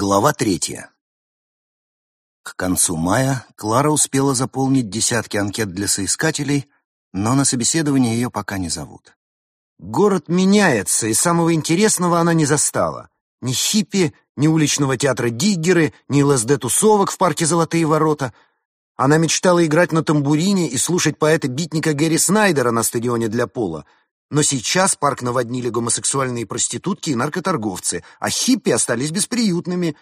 Глава третья. К концу мая Клара успела заполнить десятки анкет для соискателей, но на собеседование ее пока не зовут. Город меняется, и самого интересного она не застала. Ни хиппи, ни уличного театра Диггеры, ни ЛСД-тусовок в парке «Золотые ворота». Она мечтала играть на тамбурине и слушать поэта-битника Гэри Снайдера на стадионе для пола — но сейчас парк наводнили гомосексуальные проститутки и наркоторговцы, а хиппи остались бесприютными.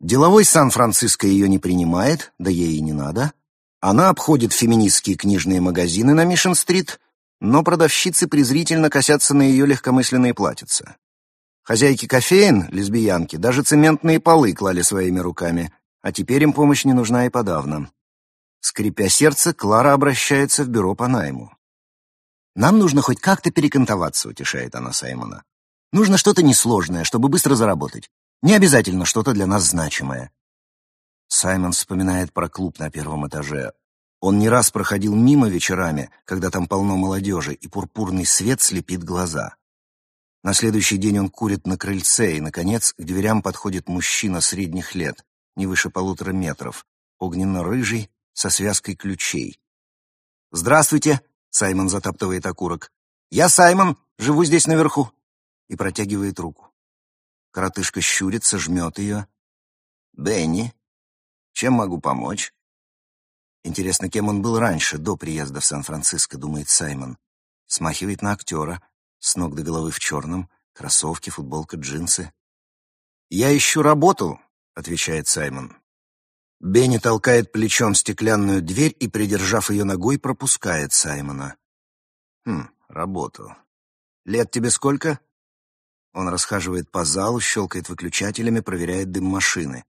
Деловой Сан-Франциско ее не принимает, да ей и не надо. Она обходит феминистские книжные магазины на Мишен-стрит, но продавщицы презрительно косятся на ее легкомысленные платьица. Хозяйки кофеин, лесбиянки, даже цементные полы клали своими руками, а теперь им помощь не нужна и подавно. Скрипя сердце, Клара обращается в бюро по найму. «Нам нужно хоть как-то перекантоваться», — утешает она Саймона. «Нужно что-то несложное, чтобы быстро заработать. Не обязательно что-то для нас значимое». Саймон вспоминает про клуб на первом этаже. Он не раз проходил мимо вечерами, когда там полно молодежи, и пурпурный свет слепит глаза. На следующий день он курит на крыльце, и, наконец, к дверям подходит мужчина средних лет, не выше полутора метров, огненно-рыжий, со связкой ключей. «Здравствуйте!» Саймон затаптывает окурок. «Я Саймон, живу здесь наверху!» И протягивает руку. Коротышка щурится, жмет ее. «Бенни, чем могу помочь?» Интересно, кем он был раньше, до приезда в Сан-Франциско, думает Саймон. Смахивает на актера, с ног до головы в черном, кроссовки, футболка, джинсы. «Я ищу работу», — отвечает Саймон. Бенни толкает плечом стеклянную дверь и, придержав ее ногой, пропускает Саймона. «Хм, работу. Лет тебе сколько?» Он расхаживает по залу, щелкает выключателями, проверяет дым машины.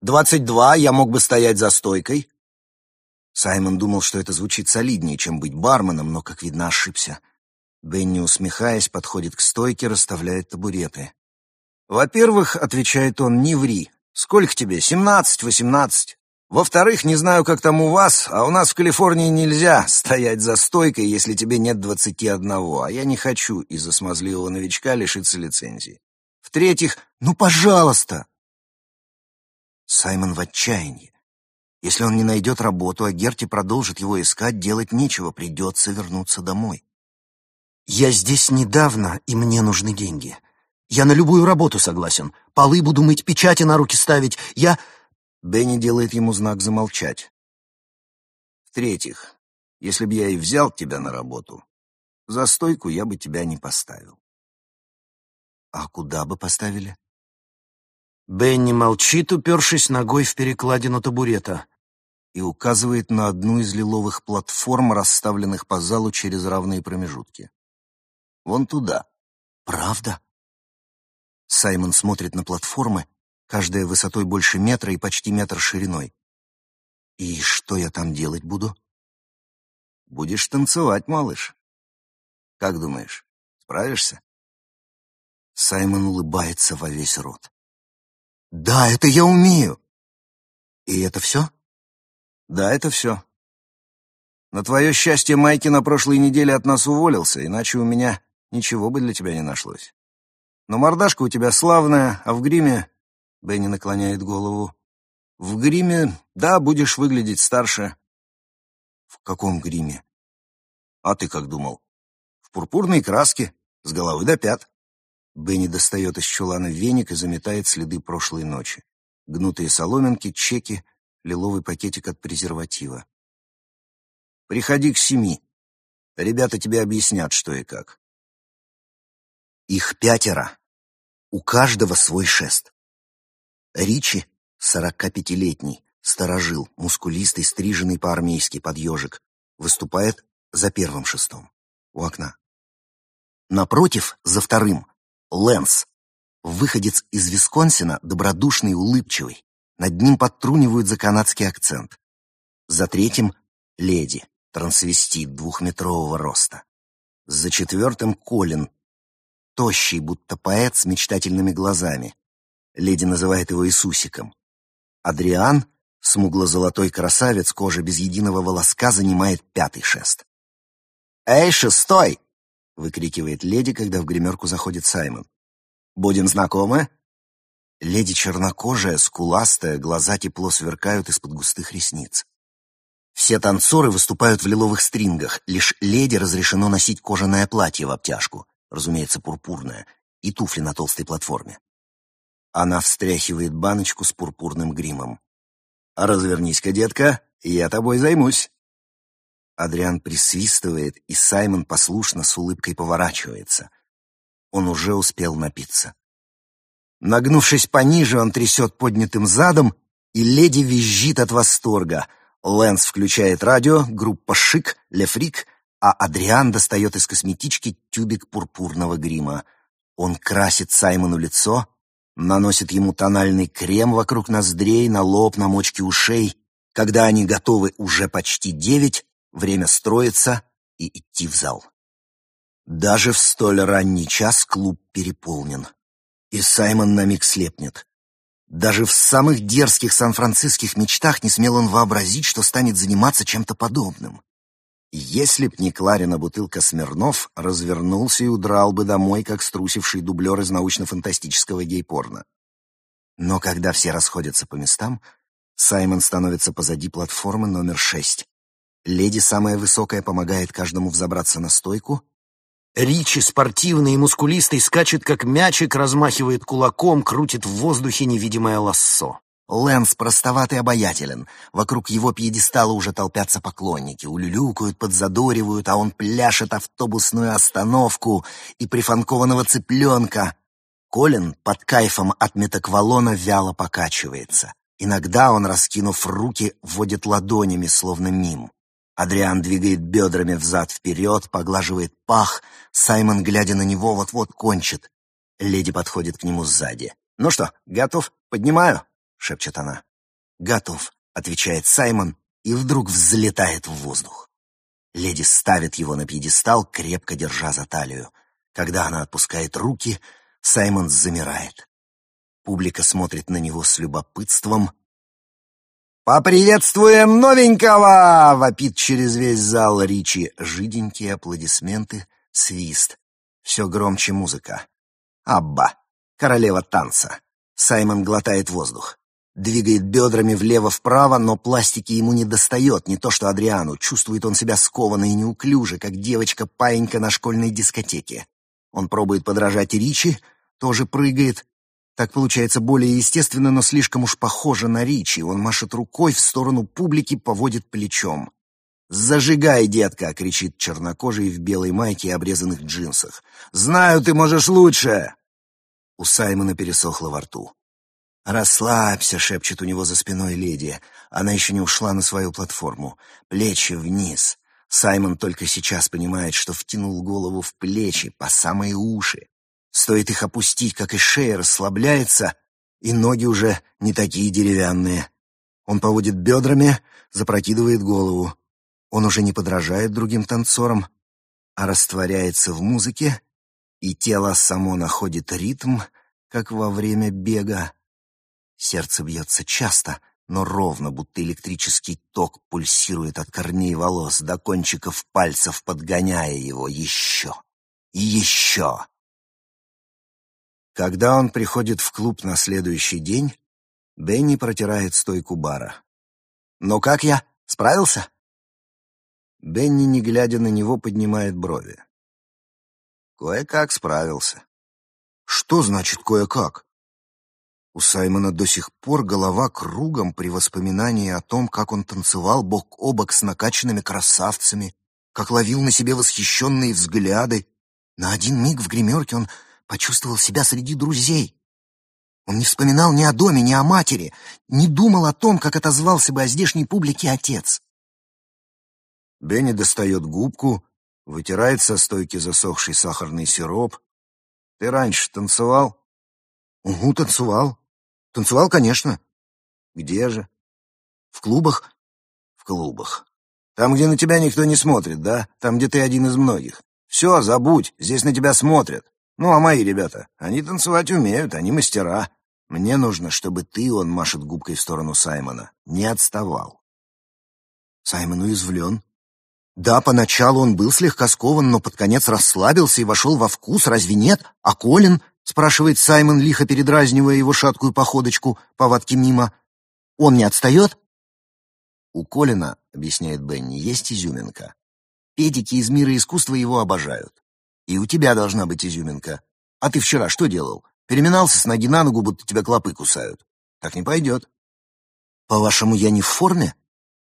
«Двадцать два, я мог бы стоять за стойкой». Саймон думал, что это звучит солиднее, чем быть барменом, но, как видно, ошибся. Бенни, усмехаясь, подходит к стойке, расставляет табуреты. «Во-первых, — отвечает он, — не ври. Сколько тебе? Семнадцать, восемнадцать. Во-вторых, не знаю, как там у вас, а у нас в Калифорнии нельзя стоять за стойкой, если тебе нет двадцати одного, а я не хочу из-за смазливого новичка лишиться лицензии. В-третьих, ну, пожалуйста!» Саймон в отчаянии. Если он не найдет работу, а Герти продолжит его искать, делать нечего, придется вернуться домой. «Я здесь недавно, и мне нужны деньги. Я на любую работу согласен. Полы буду мыть, печати на руки ставить. Я...» Бенни делает ему знак замолчать. «В-третьих, если б я и взял тебя на работу, за стойку я бы тебя не поставил». «А куда бы поставили?» Бенни молчит, упершись ногой в перекладину табурета, и указывает на одну из лиловых платформ, расставленных по залу через равные промежутки. «Вон туда». «Правда?» Саймон смотрит на платформы, каждая высотой больше метра и почти метр шириной. «И что я там делать буду?» «Будешь танцевать, малыш. Как думаешь, справишься?» Саймон улыбается во весь рот. «Да, это я умею!» «И это все?» «Да, это все. На твое счастье, Майки на прошлой неделе от нас уволился, иначе у меня ничего бы для тебя не нашлось. Но мордашка у тебя славная, а в гриме...» Бенни наклоняет голову. «В гриме, да, будешь выглядеть старше». «В каком гриме?» «А ты как думал?» «В пурпурной краске, с головы до пят». Бенни достает из чулана веник и заметает следы прошлой ночи. Гнутые соломинки, чеки, лиловый пакетик от презерватива. «Приходи к семи. Ребята тебе объяснят, что и как». Их пятеро. У каждого свой шест. Ричи, сорока пятилетний, сторожил, мускулистый, стриженный по-армейски под выступает за первым шестом, у окна. Напротив, за вторым, Лэнс, выходец из Висконсина, добродушный улыбчивый. Над ним подтрунивают за канадский акцент. За третьим — леди, трансвестит двухметрового роста. За четвертым — Колин, тощий, будто поэт с мечтательными глазами. Леди называет его Иисусиком. Адриан, смугло-золотой красавец, кожа без единого волоска, занимает пятый шест. «Эй, шестой!» — выкрикивает леди, когда в гримерку заходит Саймон. «Будем знакомы?» Леди чернокожая, скуластая, глаза тепло сверкают из-под густых ресниц. Все танцоры выступают в лиловых стрингах, лишь леди разрешено носить кожаное платье в обтяжку, разумеется, пурпурное, и туфли на толстой платформе. Она встряхивает баночку с пурпурным гримом. «Развернись-ка, детка, я тобой займусь». Адриан присвистывает, и Саймон послушно с улыбкой поворачивается. Он уже успел напиться. Нагнувшись пониже, он трясет поднятым задом, и леди визжит от восторга. Лэнс включает радио, группа «Шик», «Лефрик», а Адриан достает из косметички тюбик пурпурного грима. Он красит Саймону лицо, наносит ему тональный крем вокруг ноздрей, на лоб, на мочки ушей. Когда они готовы уже почти девять, время строиться и идти в зал. Даже в столь ранний час клуб переполнен. И Саймон на миг слепнет. Даже в самых дерзких сан-франциских мечтах не смел он вообразить, что станет заниматься чем-то подобным. Если б не Кларина бутылка Смирнов, развернулся и удрал бы домой, как струсивший дублер из научно-фантастического гей-порно. Но когда все расходятся по местам, Саймон становится позади платформы номер шесть. Леди самая высокая помогает каждому взобраться на стойку. Ричи, спортивный и мускулистый, скачет как мячик, размахивает кулаком, крутит в воздухе невидимое лассо. Лэнс простоватый обаятелен. Вокруг его пьедестала уже толпятся поклонники, улюлюкают, подзадоривают, а он пляшет автобусную остановку и прифанкованного цыпленка. Колин под кайфом от метаквалона вяло покачивается. Иногда он, раскинув руки, водит ладонями, словно мим. Адриан двигает бедрами взад-вперед, поглаживает пах. Саймон, глядя на него, вот-вот кончит. Леди подходит к нему сзади. «Ну что, готов? Поднимаю?» — шепчет она. «Готов», — отвечает Саймон и вдруг взлетает в воздух. Леди ставит его на пьедестал, крепко держа за талию. Когда она отпускает руки, Саймон замирает. Публика смотрит на него с любопытством, «Поприветствуем новенького!» — вопит через весь зал Ричи. Жиденькие аплодисменты, свист. Все громче музыка. Абба, королева танца. Саймон глотает воздух. Двигает бедрами влево-вправо, но пластики ему не достает, не то что Адриану. Чувствует он себя скованно и неуклюже, как девочка-паинька на школьной дискотеке. Он пробует подражать Ричи, тоже прыгает, так получается более естественно, но слишком уж похоже на Ричи. Он машет рукой в сторону публики, поводит плечом. «Зажигай, детка!» — кричит чернокожий в белой майке и обрезанных джинсах. «Знаю, ты можешь лучше!» У Саймона пересохло во рту. «Расслабься», — шепчет у него за спиной леди. Она еще не ушла на свою платформу. Плечи вниз. Саймон только сейчас понимает, что втянул голову в плечи по самые уши. Стоит их опустить, как и шея расслабляется, и ноги уже не такие деревянные. Он поводит бедрами, запрокидывает голову. Он уже не подражает другим танцорам, а растворяется в музыке, и тело само находит ритм, как во время бега. Сердце бьется часто, но ровно, будто электрический ток пульсирует от корней волос до кончиков пальцев, подгоняя его еще и еще. Когда он приходит в клуб на следующий день, Бенни протирает стойку бара. «Ну как я? Справился?» Бенни, не глядя на него, поднимает брови. «Кое-как справился». «Что значит кое-как?» У Саймона до сих пор голова кругом при воспоминании о том, как он танцевал бок о бок с накачанными красавцами, как ловил на себе восхищенные взгляды. На один миг в гримерке он почувствовал себя среди друзей. Он не вспоминал ни о доме, ни о матери, не думал о том, как отозвался бы о здешней публике отец. Бенни достает губку, вытирает со стойки засохший сахарный сироп. «Ты раньше танцевал?» «Угу, танцевал. Танцевал, конечно». «Где же?» «В клубах». «В клубах. Там, где на тебя никто не смотрит, да? Там, где ты один из многих. Все, забудь, здесь на тебя смотрят. Ну, а мои ребята, они танцевать умеют, они мастера. Мне нужно, чтобы ты, он машет губкой в сторону Саймона, не отставал. Саймон уязвлен. Да, поначалу он был слегка скован, но под конец расслабился и вошел во вкус, разве нет? А Колин? Спрашивает Саймон, лихо передразнивая его шаткую походочку, повадки мимо. «Он не отстает?» «У Колина, — объясняет Бенни, — есть изюминка. Педики из мира искусства его обожают. И у тебя должна быть изюминка. А ты вчера что делал? Переминался с ноги на ногу, будто тебя клопы кусают. Так не пойдет. По-вашему, я не в форме?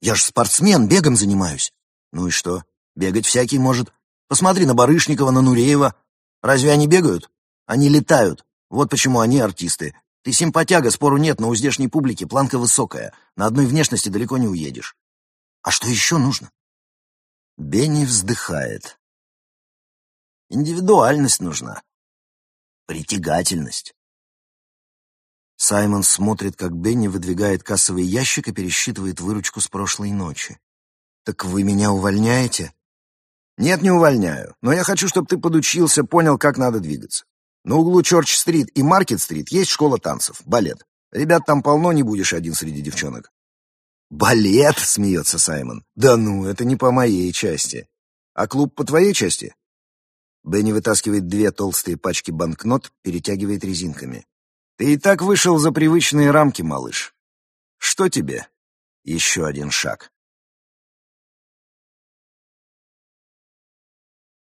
Я же спортсмен, бегом занимаюсь. Ну и что? Бегать всякий может. Посмотри на Барышникова, на Нуреева. Разве они бегают? Они летают. Вот почему они артисты. Ты симпатяга, спору нет, но у здешней публики планка высокая. На одной внешности далеко не уедешь. А что еще нужно? Бенни вздыхает. Индивидуальность нужна. Притягательность. Саймон смотрит, как Бенни выдвигает кассовый ящик и пересчитывает выручку с прошлой ночи. «Так вы меня увольняете?» «Нет, не увольняю. Но я хочу, чтобы ты подучился, понял, как надо двигаться. На углу Чорч-стрит и Маркет-стрит есть школа танцев, балет. Ребят там полно, не будешь один среди девчонок». «Балет?» — смеется Саймон. «Да ну, это не по моей части. А клуб по твоей части?» Бенни вытаскивает две толстые пачки банкнот, перетягивает резинками. Ты и так вышел за привычные рамки, малыш. Что тебе? Еще один шаг.